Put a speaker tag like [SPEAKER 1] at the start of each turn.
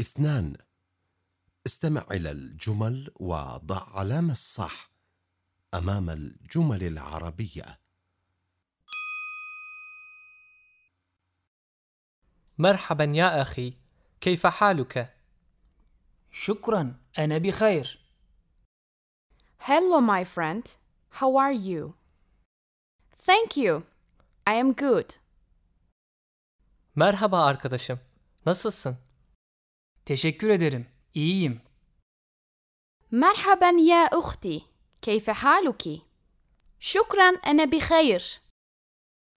[SPEAKER 1] اثنان استمع إلى الجمل وضع علامة الصح أمام الجمل العربية
[SPEAKER 2] مرحبا يا أخي كيف حالك؟
[SPEAKER 3] شكرا أنا بخير
[SPEAKER 4] Hello, my friend. How are you? Thank you. I am good.
[SPEAKER 2] Merhaba arkadaşım. Nasılsın?
[SPEAKER 3] Teşekkür ederim. İyiyim.
[SPEAKER 4] مرحبا يا أختي. كيف حالك؟ شكرا أنا بخير.